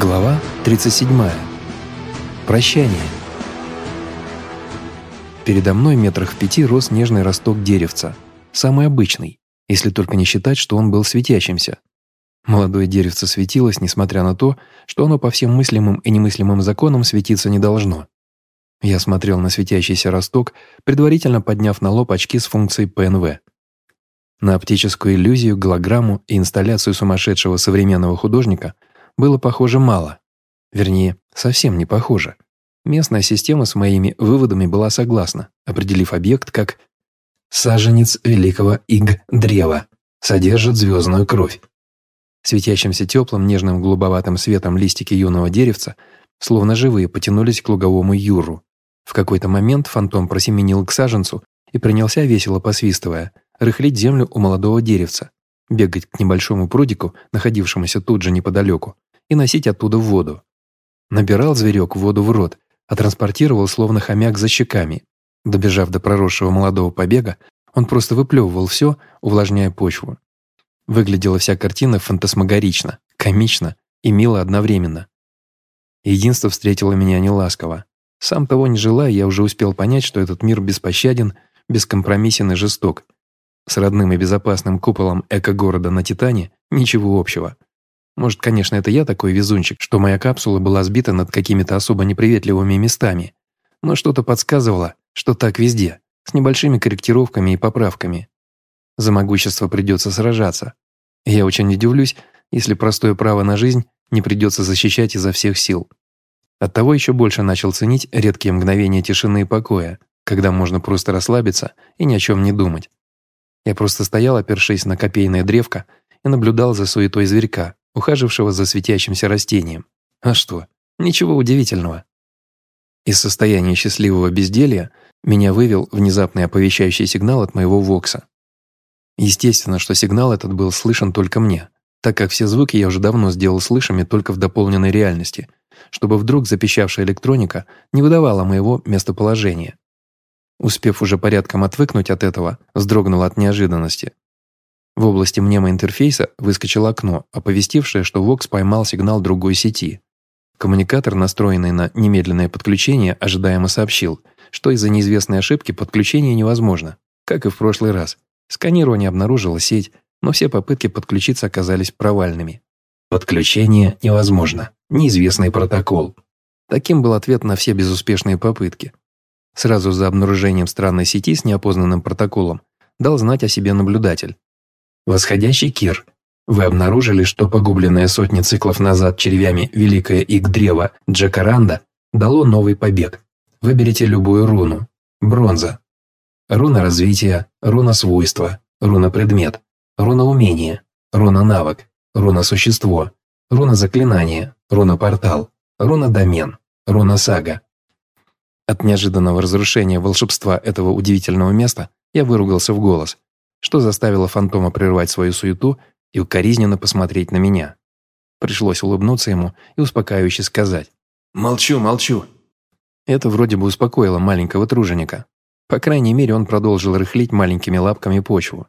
Глава 37. Прощание. Передо мной метрах в пяти рос нежный росток деревца. Самый обычный, если только не считать, что он был светящимся. Молодое деревце светилось, несмотря на то, что оно по всем мыслимым и немыслимым законам светиться не должно. Я смотрел на светящийся росток, предварительно подняв на лоб очки с функцией ПНВ. На оптическую иллюзию, голограмму и инсталляцию сумасшедшего современного художника – было похоже мало. Вернее, совсем не похоже. Местная система с моими выводами была согласна, определив объект как «саженец великого иг-древа, содержит звездную кровь». Светящимся теплым нежным голубоватым светом листики юного деревца, словно живые, потянулись к луговому юру. В какой-то момент фантом просеменил к саженцу и принялся, весело посвистывая, рыхлить землю у молодого деревца, бегать к небольшому прудику, находившемуся тут же неподалеку, и носить оттуда воду. Набирал зверек воду в рот, а транспортировал словно хомяк за щеками. Добежав до проросшего молодого побега, он просто выплевывал все, увлажняя почву. Выглядела вся картина фантасмагорично, комично и мило одновременно. Единство встретило меня неласково. Сам того не желая, я уже успел понять, что этот мир беспощаден, бескомпромиссен и жесток. С родным и безопасным куполом эко-города на Титане ничего общего. Может, конечно, это я такой везунчик, что моя капсула была сбита над какими-то особо неприветливыми местами. Но что-то подсказывало, что так везде, с небольшими корректировками и поправками. За могущество придется сражаться. я очень удивлюсь, если простое право на жизнь не придется защищать изо всех сил. Оттого еще больше начал ценить редкие мгновения тишины и покоя, когда можно просто расслабиться и ни о чем не думать. Я просто стоял, опершись на копейное древко, и наблюдал за суетой зверька, ухажившего за светящимся растением. А что? Ничего удивительного. Из состояния счастливого безделья меня вывел внезапный оповещающий сигнал от моего Вокса. Естественно, что сигнал этот был слышен только мне, так как все звуки я уже давно сделал слышами только в дополненной реальности, чтобы вдруг запищавшая электроника не выдавала моего местоположения. Успев уже порядком отвыкнуть от этого, вздрогнул от неожиданности. В области мнемоинтерфейса выскочило окно, оповестившее, что Vox поймал сигнал другой сети. Коммуникатор, настроенный на немедленное подключение, ожидаемо сообщил, что из-за неизвестной ошибки подключение невозможно, как и в прошлый раз. Сканирование обнаружило сеть, но все попытки подключиться оказались провальными. Подключение невозможно. Неизвестный протокол. Таким был ответ на все безуспешные попытки. Сразу за обнаружением странной сети с неопознанным протоколом дал знать о себе наблюдатель. Восходящий Кир, вы обнаружили, что погубленное сотни циклов назад червями великое ик-древо Джакаранда дало новый побег. Выберите любую руну. Бронза. Руна развития, руна свойства, руна предмет, руна умения, руна навык, руна существо, руна заклинание, руна портал, руна домен, руна сага, от неожиданного разрушения волшебства этого удивительного места я выругался в голос, что заставило фантома прервать свою суету и укоризненно посмотреть на меня. Пришлось улыбнуться ему и успокаивающе сказать «Молчу, молчу». Это вроде бы успокоило маленького труженика. По крайней мере, он продолжил рыхлить маленькими лапками почву.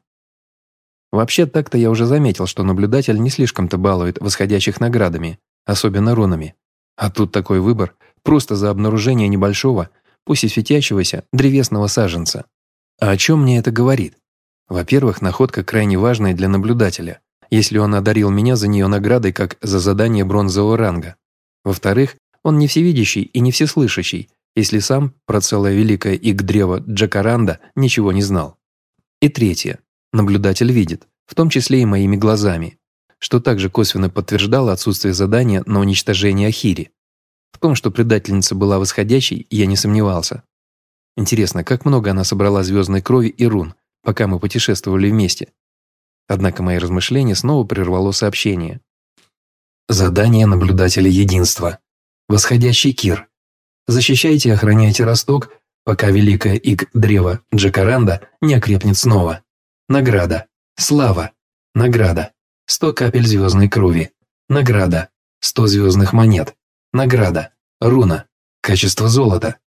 Вообще, так-то я уже заметил, что наблюдатель не слишком-то балует восходящих наградами, особенно рунами. А тут такой выбор просто за обнаружение небольшого, пусть и светящегося, древесного саженца. А о чем мне это говорит? Во-первых, находка крайне важная для наблюдателя, если он одарил меня за нее наградой как за задание бронзового ранга. Во-вторых, он не всевидящий и не всеслышащий, если сам про целое великое ик-древо Джакаранда ничего не знал. И третье. Наблюдатель видит, в том числе и моими глазами, что также косвенно подтверждало отсутствие задания на уничтожение Ахири. В том, что предательница была восходящей, я не сомневался. Интересно, как много она собрала звездной крови и рун, пока мы путешествовали вместе. Однако мои размышления снова прервало сообщение. Задание наблюдателя единства. Восходящий Кир. Защищайте и охраняйте росток, пока великое ик древо Джакаранда не окрепнет снова. Награда. Слава. Награда. Сто капель звездной крови. Награда. Сто звездных монет. Награда. Руна. Качество золота.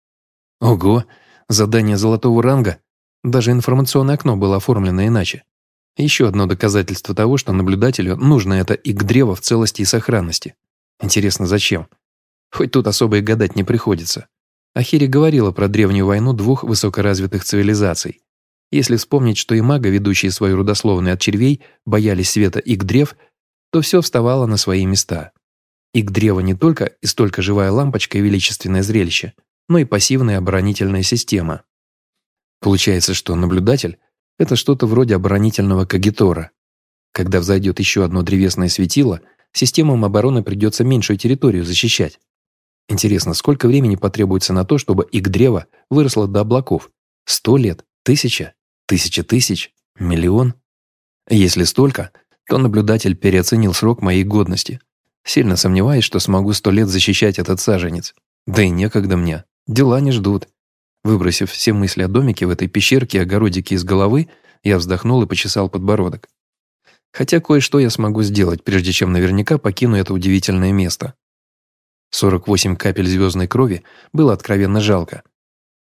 Ого, задание золотого ранга. Даже информационное окно было оформлено иначе. Еще одно доказательство того, что наблюдателю нужно это ик-древо в целости и сохранности. Интересно, зачем? Хоть тут особо и гадать не приходится. Ахири говорила про древнюю войну двух высокоразвитых цивилизаций. Если вспомнить, что и мага, ведущие свою родословную от червей, боялись света и то все вставало на свои места. Древа не только и столько живая лампочка и величественное зрелище, но и пассивная оборонительная система. Получается, что наблюдатель – это что-то вроде оборонительного кагитора. Когда взойдет еще одно древесное светило, системам обороны придется меньшую территорию защищать. Интересно, сколько времени потребуется на то, чтобы ик древа выросло до облаков? Сто лет? Тысяча? Тысяча тысяч? Миллион? Если столько, то наблюдатель переоценил срок моей годности. Сильно сомневаюсь, что смогу сто лет защищать этот саженец. Да и некогда мне. Дела не ждут. Выбросив все мысли о домике в этой пещерке и огородике из головы, я вздохнул и почесал подбородок. Хотя кое-что я смогу сделать, прежде чем наверняка покину это удивительное место. 48 капель звездной крови было откровенно жалко.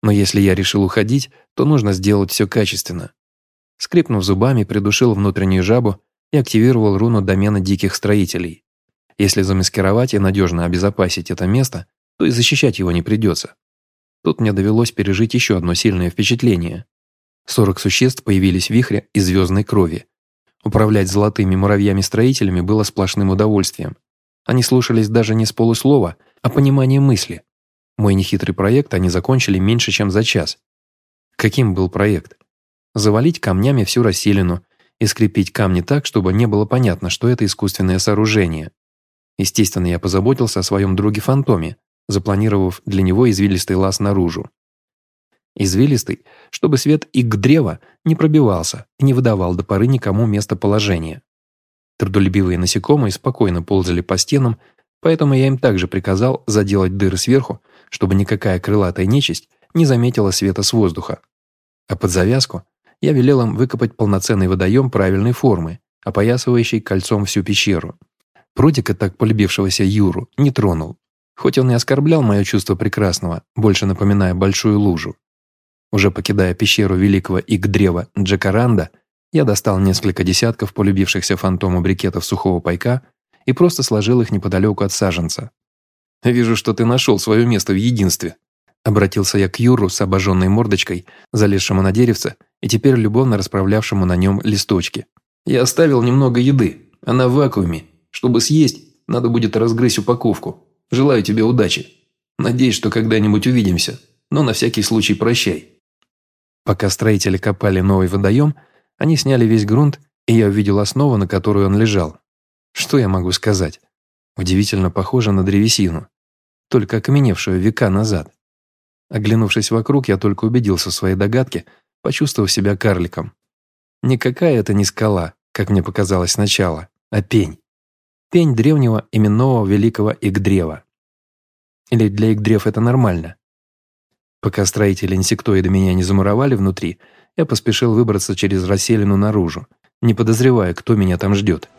Но если я решил уходить, то нужно сделать все качественно. Скрипнув зубами, придушил внутреннюю жабу и активировал руну домена диких строителей. Если замаскировать и надежно обезопасить это место, то и защищать его не придется. Тут мне довелось пережить еще одно сильное впечатление. 40 существ появились в вихре из звездной крови. Управлять золотыми муравьями-строителями было сплошным удовольствием. Они слушались даже не с полуслова, а понимания мысли. Мой нехитрый проект они закончили меньше, чем за час. Каким был проект? Завалить камнями всю расселину и скрепить камни так, чтобы не было понятно, что это искусственное сооружение. Естественно, я позаботился о своем друге-фантоме, запланировав для него извилистый лаз наружу. Извилистый, чтобы свет ик древа не пробивался и не выдавал до поры никому местоположения. Трудолюбивые насекомые спокойно ползали по стенам, поэтому я им также приказал заделать дыры сверху, чтобы никакая крылатая нечисть не заметила света с воздуха. А под завязку я велел им выкопать полноценный водоем правильной формы, опоясывающий кольцом всю пещеру. Прудика, так полюбившегося Юру, не тронул, хоть он и оскорблял мое чувство прекрасного, больше напоминая большую лужу. Уже покидая пещеру великого ик-древа Джакаранда, я достал несколько десятков полюбившихся фантому брикетов сухого пайка и просто сложил их неподалеку от саженца. «Вижу, что ты нашел свое место в единстве», обратился я к Юру с обожженной мордочкой, залезшему на деревце и теперь любовно расправлявшему на нем листочки. «Я оставил немного еды, она в вакууме. Чтобы съесть, надо будет разгрызть упаковку. Желаю тебе удачи. Надеюсь, что когда-нибудь увидимся, но на всякий случай прощай». Пока строители копали новый водоем, они сняли весь грунт, и я увидел основу, на которую он лежал. Что я могу сказать? Удивительно похоже на древесину, только окаменевшую века назад. Оглянувшись вокруг, я только убедился в своей догадке, почувствовав себя карликом. Никакая это не скала, как мне показалось сначала, а пень. Пень древнего именного великого Игдрева. Или для Игдрев это нормально? Пока строители инсектоиды меня не замуровали внутри, я поспешил выбраться через расселину наружу, не подозревая, кто меня там ждет.